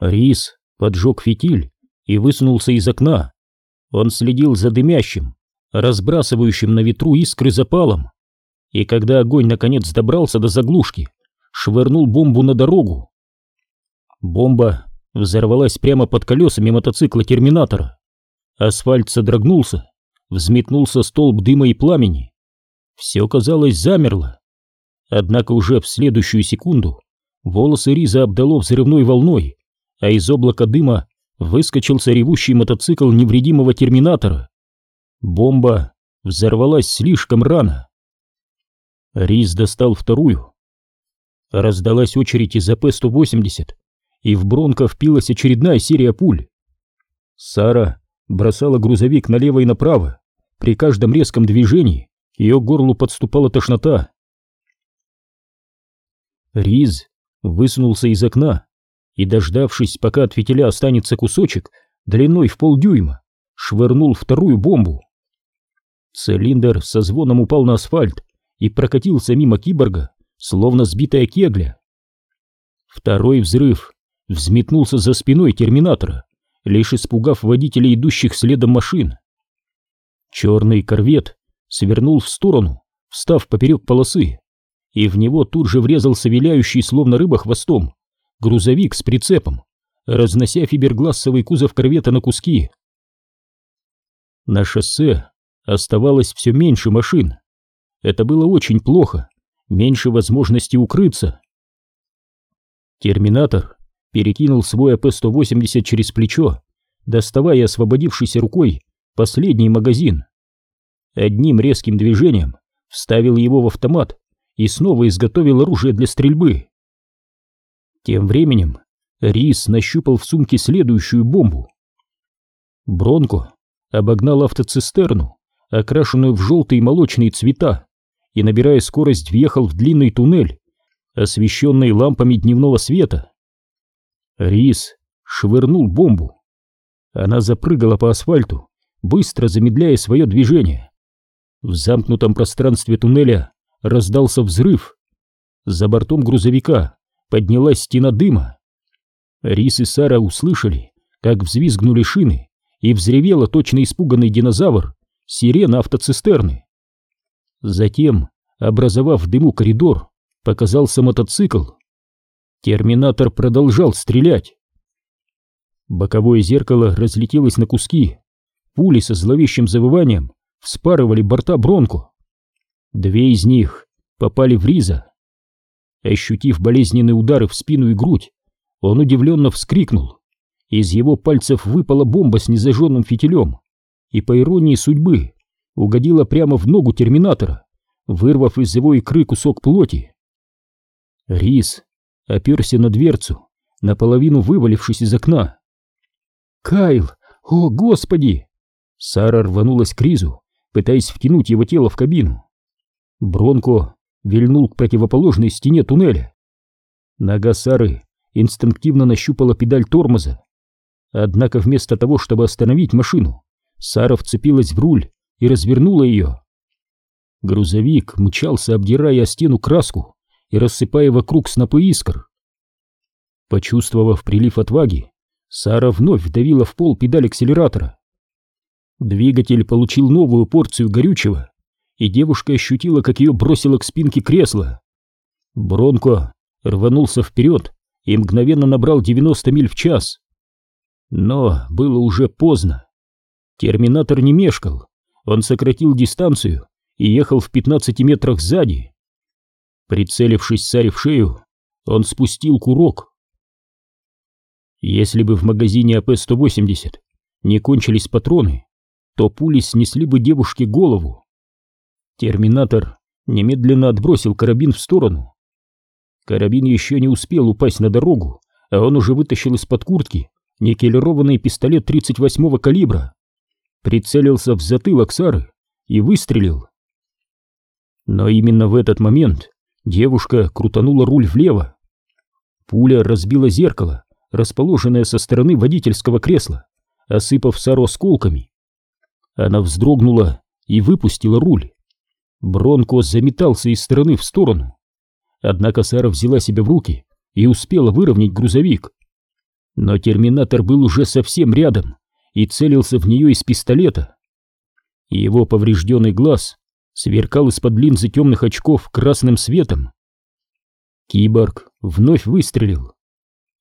Рис поджег фитиль и высунулся из окна. Он следил за дымящим, разбрасывающим на ветру искры запалом. И когда огонь наконец добрался до заглушки, швырнул бомбу на дорогу. Бомба взорвалась прямо под колесами мотоцикла Терминатора. Асфальт содрогнулся, взметнулся столб дыма и пламени. Все, казалось, замерло. Однако уже в следующую секунду волосы Риза обдало взрывной волной, а из облака дыма выскочился ревущий мотоцикл невредимого терминатора. Бомба взорвалась слишком рано. Риз достал вторую. Раздалась очередь из АП-180, и в Бронко впилась очередная серия пуль. Сара бросала грузовик налево и направо. При каждом резком движении ее горлу подступала тошнота. Риз высунулся из окна и, дождавшись, пока от фитиля останется кусочек длиной в полдюйма, швырнул вторую бомбу. Цилиндр со звоном упал на асфальт и прокатился мимо киборга, словно сбитая кегля. Второй взрыв взметнулся за спиной терминатора, лишь испугав водителей идущих следом машин. Черный корвет свернул в сторону, встав поперек полосы, и в него тут же врезался виляющий, словно рыба хвостом, грузовик с прицепом, разнося фиберглассовый кузов корвета на куски. На шоссе оставалось все меньше машин. Это было очень плохо, меньше возможности укрыться. Терминатор перекинул свой АП-180 через плечо, доставая освободившейся рукой последний магазин. Одним резким движением вставил его в автомат и снова изготовил оружие для стрельбы. Тем временем Рис нащупал в сумке следующую бомбу. Бронко обогнал автоцистерну, окрашенную в желтые молочные цвета, и, набирая скорость, въехал в длинный туннель, освещенный лампами дневного света. Рис швырнул бомбу. Она запрыгала по асфальту, быстро замедляя свое движение. В замкнутом пространстве туннеля раздался взрыв. За бортом грузовика поднялась стена дыма. Рис и Сара услышали, как взвизгнули шины, и взревела точно испуганный динозавр, сирена автоцистерны. Затем, образовав в дыму коридор, показался мотоцикл. Терминатор продолжал стрелять. Боковое зеркало разлетелось на куски. Пули со зловещим завыванием вспарывали борта Бронко. Две из них попали в Риза. Ощутив болезненные удары в спину и грудь, он удивленно вскрикнул. Из его пальцев выпала бомба с незажженным фитилем и, по иронии судьбы, угодила прямо в ногу терминатора, вырвав из его икры кусок плоти. Рис оперся на дверцу, наполовину вывалившись из окна. «Кайл! О, Господи!» Сара рванулась к Ризу, пытаясь втянуть его тело в кабину. Бронко вильнул к противоположной стене туннеля. Нога Сары инстинктивно нащупала педаль тормоза. Однако вместо того, чтобы остановить машину, Сара вцепилась в руль и развернула ее. Грузовик мчался, обдирая стену краску и рассыпая вокруг снопы искр. Почувствовав прилив отваги, Сара вновь вдавила в пол педаль акселератора. Двигатель получил новую порцию горючего, и девушка ощутила, как ее бросило к спинке кресла. Бронко рванулся вперед и мгновенно набрал 90 миль в час. Но было уже поздно. Терминатор не мешкал, он сократил дистанцию и ехал в 15 метрах сзади. Прицелившись Саре в шею, он спустил курок. Если бы в магазине АП-180 не кончились патроны, то пули снесли бы девушке голову. Терминатор немедленно отбросил карабин в сторону. Карабин еще не успел упасть на дорогу, а он уже вытащил из-под куртки никелированный пистолет 38-го калибра прицелился в затылок Сары и выстрелил. Но именно в этот момент девушка крутанула руль влево. Пуля разбила зеркало, расположенное со стороны водительского кресла, осыпав Сару осколками. Она вздрогнула и выпустила руль. Бронко заметался из стороны в сторону. Однако Сара взяла себя в руки и успела выровнять грузовик. Но терминатор был уже совсем рядом и целился в нее из пистолета. Его поврежденный глаз сверкал из-под линзы темных очков красным светом. Киборг вновь выстрелил.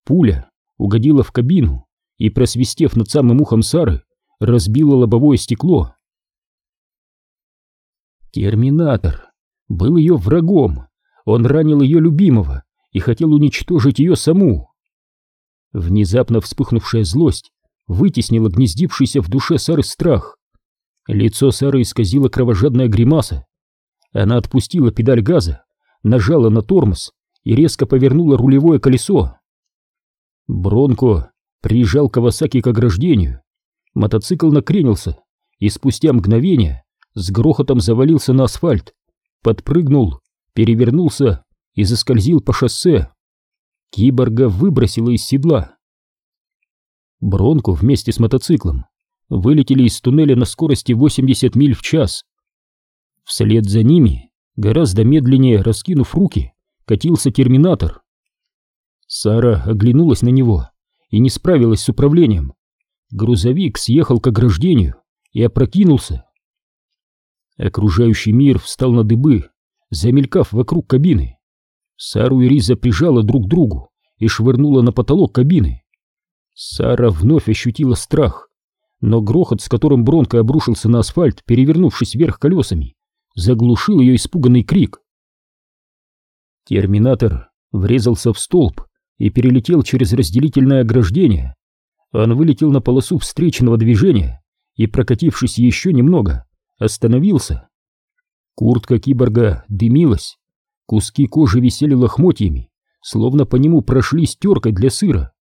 Пуля угодила в кабину и, просвистев над самым ухом Сары, разбила лобовое стекло. Терминатор был ее врагом. Он ранил ее любимого и хотел уничтожить ее саму. Внезапно вспыхнувшая злость вытеснила гнездившийся в душе Сары страх. Лицо Сары исказило кровожадная гримаса. Она отпустила педаль газа, нажала на тормоз и резко повернула рулевое колесо. Бронко приезжал Кавасаки к ограждению. Мотоцикл накренился и спустя мгновение с грохотом завалился на асфальт, подпрыгнул, перевернулся и заскользил по шоссе. Киборга выбросило из седла. Бронко вместе с мотоциклом вылетели из туннеля на скорости 80 миль в час. Вслед за ними, гораздо медленнее раскинув руки, катился терминатор. Сара оглянулась на него и не справилась с управлением. Грузовик съехал к ограждению и опрокинулся. Окружающий мир встал на дыбы, замелькав вокруг кабины. Сару и Риза прижала друг к другу и швырнула на потолок кабины. Сара вновь ощутила страх, но грохот, с которым Бронко обрушился на асфальт, перевернувшись вверх колесами, заглушил ее испуганный крик. Терминатор врезался в столб и перелетел через разделительное ограждение. Он вылетел на полосу встречного движения и, прокатившись еще немного, остановился. Куртка киборга дымилась, куски кожи висели лохмотьями, словно по нему прошли стеркой для сыра.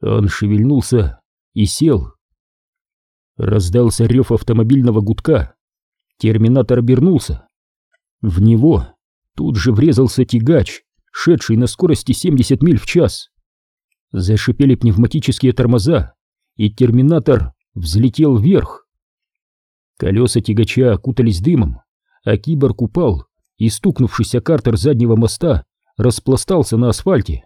Он шевельнулся и сел. Раздался рев автомобильного гудка. Терминатор обернулся. В него тут же врезался тягач, шедший на скорости 70 миль в час. Зашипели пневматические тормоза, и терминатор взлетел вверх. Колеса тягача окутались дымом, а киборг упал и, стукнувшись о картер заднего моста, распластался на асфальте.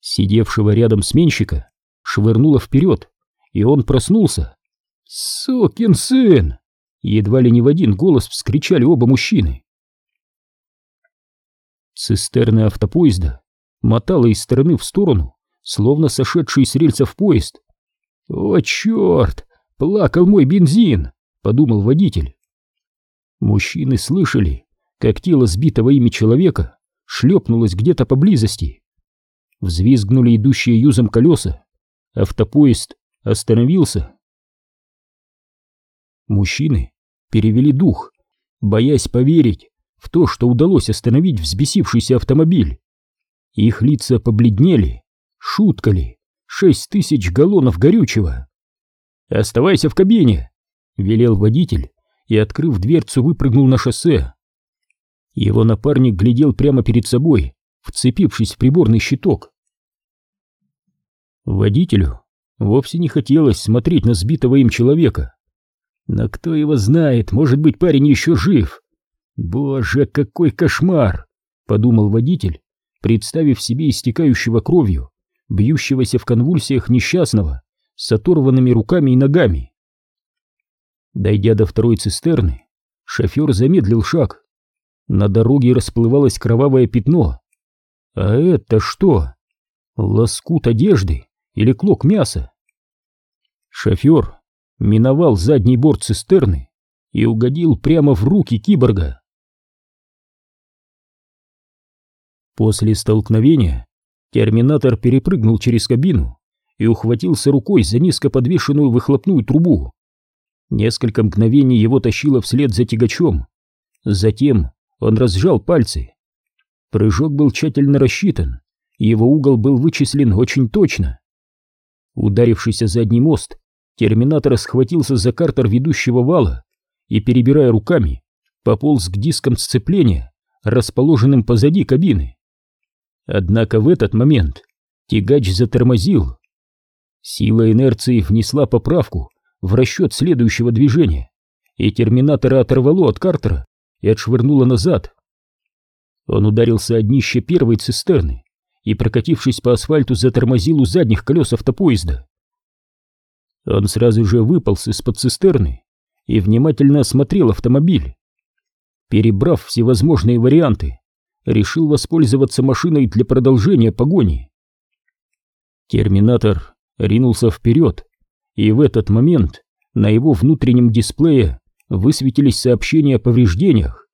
Сидевшего рядом сменщика швырнуло вперед, и он проснулся. «Сукин сын!» Едва ли не в один голос вскричали оба мужчины. Цистерна автопоезда мотала из стороны в сторону, словно сошедший с рельсов поезд. «О, черт! Плакал мой бензин!» — подумал водитель. Мужчины слышали, как тело сбитого ими человека шлепнулось где-то поблизости. Взвизгнули идущие юзом колеса. Автопоезд остановился. Мужчины перевели дух, боясь поверить в то, что удалось остановить взбесившийся автомобиль. Их лица побледнели. Шутка ли? Шесть тысяч галлонов горючего. «Оставайся в кабине!» — велел водитель и, открыв дверцу, выпрыгнул на шоссе. Его напарник глядел прямо перед собой, вцепившись в приборный щиток. Водителю вовсе не хотелось смотреть на сбитого им человека. Но кто его знает, может быть, парень еще жив. Боже, какой кошмар! Подумал водитель, представив себе истекающего кровью, бьющегося в конвульсиях несчастного, с оторванными руками и ногами. Дойдя до второй цистерны, шофер замедлил шаг. На дороге расплывалось кровавое пятно. А это что? Лоскут одежды или клок мяса? Шофер миновал задний борт цистерны и угодил прямо в руки киборга. После столкновения терминатор перепрыгнул через кабину и ухватился рукой за низко подвешенную выхлопную трубу. Несколько мгновений его тащило вслед за тягачом. Затем он разжал пальцы. Прыжок был тщательно рассчитан, его угол был вычислен очень точно. Ударившийся задний мост, терминатор схватился за картер ведущего вала и, перебирая руками, пополз к дискам сцепления, расположенным позади кабины. Однако в этот момент тягач затормозил. Сила инерции внесла поправку в расчет следующего движения, и терминатора оторвало от Картера и отшвырнуло назад. Он ударился о днище первой цистерны и, прокатившись по асфальту, затормозил у задних колес автопоезда. Он сразу же выполз из-под цистерны и внимательно осмотрел автомобиль. Перебрав всевозможные варианты, решил воспользоваться машиной для продолжения погони. Терминатор ринулся вперед, и в этот момент на его внутреннем дисплее высветились сообщения о повреждениях.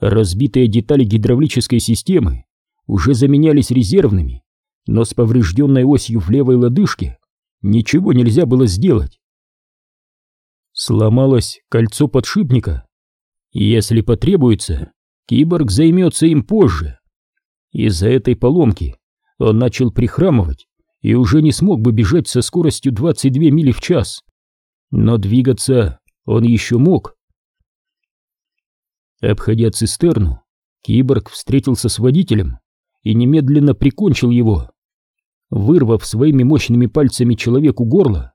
Разбитые детали гидравлической системы уже заменялись резервными, но с поврежденной осью в левой лодыжке ничего нельзя было сделать. Сломалось кольцо подшипника, если потребуется, киборг займется им позже. Из-за этой поломки он начал прихрамывать и уже не смог бы бежать со скоростью 22 мили в час. Но двигаться он еще мог. Обходя цистерну, киборг встретился с водителем и немедленно прикончил его. Вырвав своими мощными пальцами человеку горло,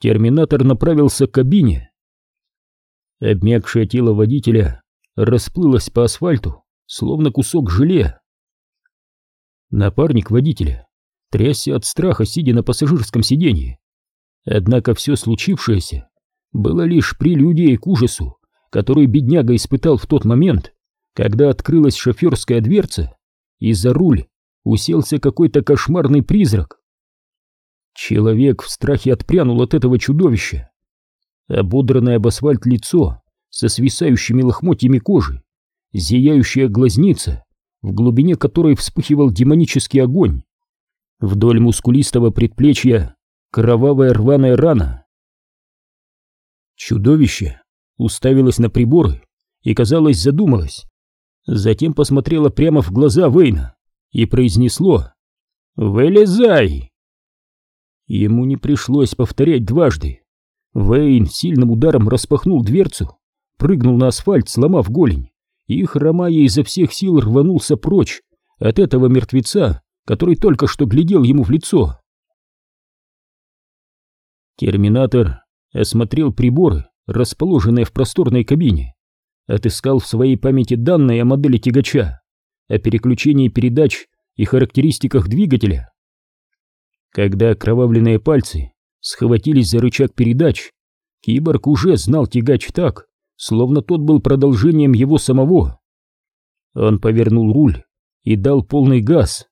терминатор направился к кабине. Обмякшее тело водителя расплылось по асфальту, словно кусок желе. Напарник водителя трясся от страха, сидя на пассажирском сиденье. Однако все случившееся было лишь прелюдией к ужасу, который бедняга испытал в тот момент, когда открылась шоферская дверца, и за руль уселся какой-то кошмарный призрак. Человек в страхе отпрянул от этого чудовища. Ободранное об асфальт лицо со свисающими лохмотьями кожи, зияющая глазница, в глубине которой вспыхивал демонический огонь. Вдоль мускулистого предплечья кровавая рваная рана. Чудовище уставилось на приборы и, казалось, задумалось. Затем посмотрело прямо в глаза Вейна и произнесло «Вылезай!». Ему не пришлось повторять дважды. Вейн сильным ударом распахнул дверцу, прыгнул на асфальт, сломав голень, и, хромая изо всех сил, рванулся прочь от этого мертвеца, который только что глядел ему в лицо. Терминатор осмотрел приборы, расположенные в просторной кабине, отыскал в своей памяти данные о модели тягача, о переключении передач и характеристиках двигателя. Когда окровавленные пальцы схватились за рычаг передач, киборг уже знал тягач так, словно тот был продолжением его самого. Он повернул руль и дал полный газ.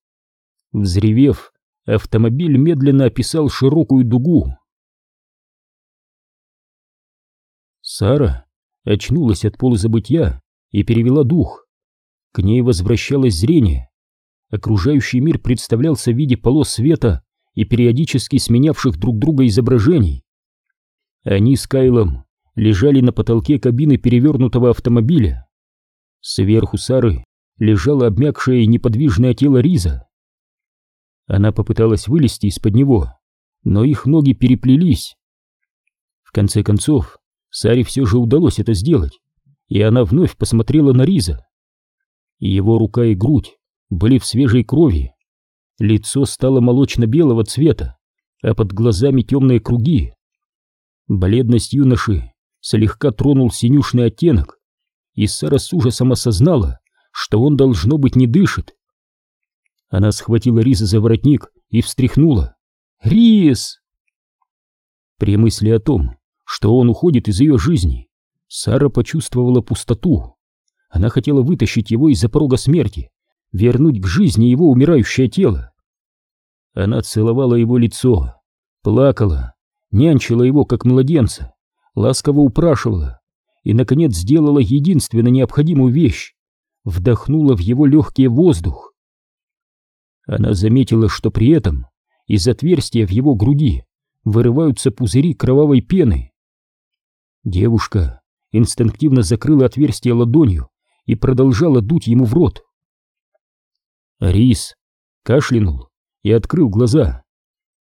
Взревев, автомобиль медленно описал широкую дугу. Сара очнулась от полузабытия и перевела дух. К ней возвращалось зрение. Окружающий мир представлялся в виде полос света и периодически сменявших друг друга изображений. Они с Кайлом лежали на потолке кабины перевернутого автомобиля. Сверху Сары лежало обмякшее и неподвижное тело Риза. Она попыталась вылезти из-под него, но их ноги переплелись. В конце концов, Саре все же удалось это сделать, и она вновь посмотрела на Риза. Его рука и грудь были в свежей крови, лицо стало молочно-белого цвета, а под глазами темные круги. Бледность юноши слегка тронул синюшный оттенок, и Сара с ужасом осознала, что он, должно быть, не дышит. Она схватила Риза за воротник и встряхнула. «Риз!» При мысли о том, что он уходит из ее жизни, Сара почувствовала пустоту. Она хотела вытащить его из-за порога смерти, вернуть к жизни его умирающее тело. Она целовала его лицо, плакала, нянчила его, как младенца, ласково упрашивала и, наконец, сделала единственно необходимую вещь — вдохнула в его легкий воздух. Она заметила, что при этом из отверстия в его груди вырываются пузыри кровавой пены. Девушка инстинктивно закрыла отверстие ладонью и продолжала дуть ему в рот. Рис кашлянул и открыл глаза.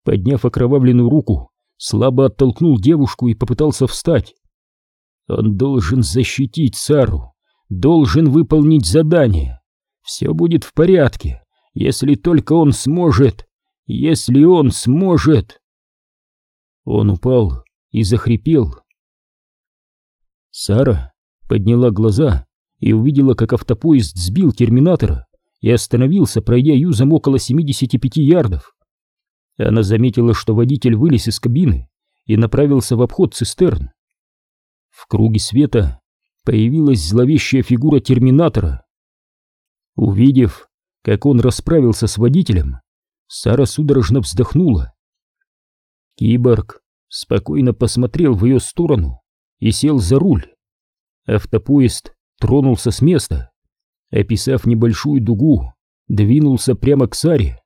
Подняв окровавленную руку, слабо оттолкнул девушку и попытался встать. Он должен защитить Сару, должен выполнить задание. Все будет в порядке, если только он сможет, если он сможет. Он упал и захрипел. Сара подняла глаза и увидела, как автопоезд сбил терминатора и остановился, пройдя юзом около 75 ярдов. Она заметила, что водитель вылез из кабины и направился в обход цистерн. В круге света появилась зловещая фигура терминатора. Увидев, как он расправился с водителем, Сара судорожно вздохнула. Киборг спокойно посмотрел в ее сторону и сел за руль. Автопоезд тронулся с места, описав небольшую дугу, двинулся прямо к Саре.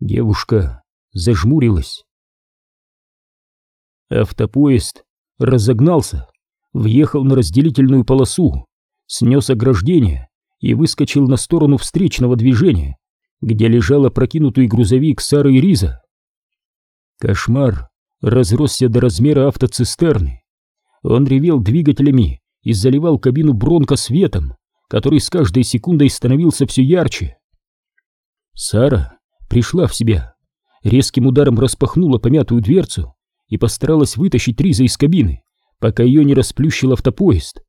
Девушка зажмурилась. Автопоезд разогнался, въехал на разделительную полосу, снес ограждение и выскочил на сторону встречного движения, где лежал опрокинутый грузовик Сары и Риза. Кошмар разросся до размера автоцистерны. Он ревел двигателями и заливал кабину Бронко светом, который с каждой секундой становился все ярче. Сара пришла в себя, резким ударом распахнула помятую дверцу и постаралась вытащить Риза из кабины, пока ее не расплющил автопоезд.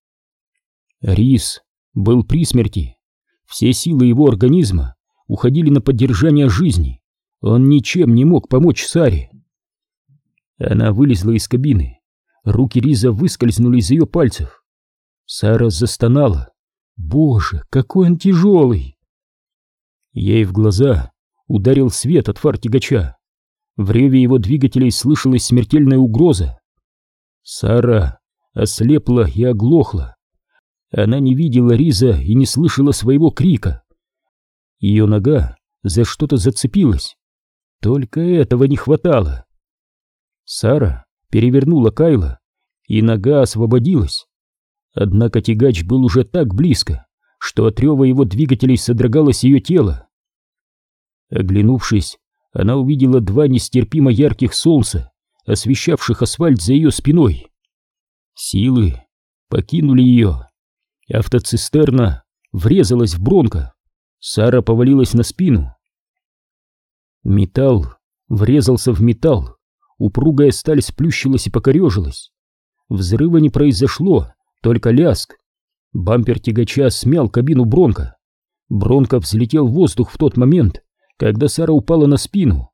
Риз был при смерти. Все силы его организма уходили на поддержание жизни. Он ничем не мог помочь Саре. Она вылезла из кабины. Руки Риза выскользнули из ее пальцев. Сара застонала. «Боже, какой он тяжелый!» Ей в глаза ударил свет от фар тягача. В реве его двигателей слышалась смертельная угроза. Сара ослепла и оглохла. Она не видела Риза и не слышала своего крика. Ее нога за что-то зацепилась. Только этого не хватало. Сара перевернула Кайла, и нога освободилась. Однако тягач был уже так близко, что от рева его двигателей содрогалось ее тело. Оглянувшись, она увидела два нестерпимо ярких солнца, освещавших асфальт за ее спиной. Силы покинули ее. Автоцистерна врезалась в Бронко. Сара повалилась на спину. Металл врезался в металл. Упругая сталь сплющилась и покорежилась. Взрыва не произошло, только ляск. Бампер тягача смял кабину Бронко. Бронко взлетел в воздух в тот момент, когда Сара упала на спину.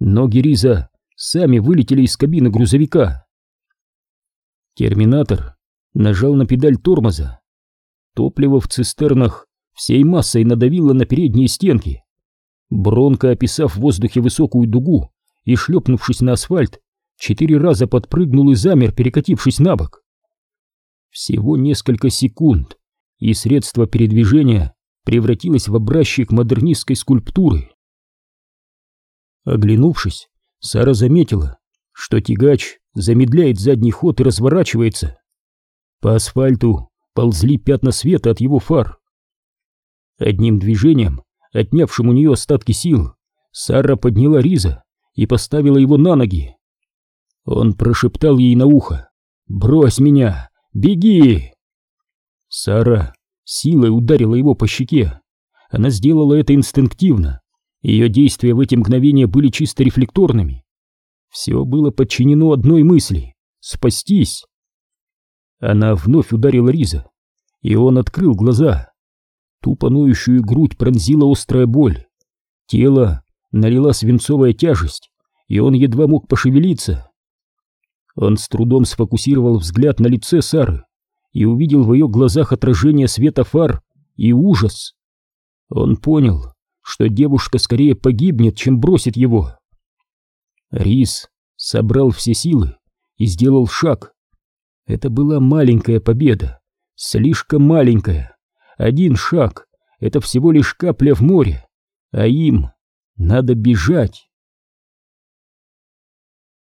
Ноги Риза сами вылетели из кабины грузовика. Терминатор нажал на педаль тормоза. Топливо в цистернах всей массой надавило на передние стенки. Бронко, описав в воздухе высокую дугу и шлепнувшись на асфальт, четыре раза подпрыгнул и замер, перекатившись на бок. Всего несколько секунд, и средство передвижения превратилось в образчик модернистской скульптуры. Оглянувшись, Сара заметила, что тягач замедляет задний ход и разворачивается. По асфальту ползли пятна света от его фар. Одним движением, отнявшим у нее остатки сил, Сара подняла Риза и поставила его на ноги. Он прошептал ей на ухо «Брось меня! Беги!» Сара силой ударила его по щеке. Она сделала это инстинктивно, ее действия в эти мгновения были чисто рефлекторными. Все было подчинено одной мысли — спастись. Она вновь ударила Риза, и он открыл глаза. Тупо ноющую грудь пронзила острая боль. Тело налила свинцовая тяжесть, и он едва мог пошевелиться. Он с трудом сфокусировал взгляд на лице Сары и увидел в ее глазах отражение света фар и ужас. Он понял, что девушка скорее погибнет, чем бросит его. Рис собрал все силы и сделал шаг. Это была маленькая победа, слишком маленькая. Один шаг — это всего лишь капля в море, а им надо бежать.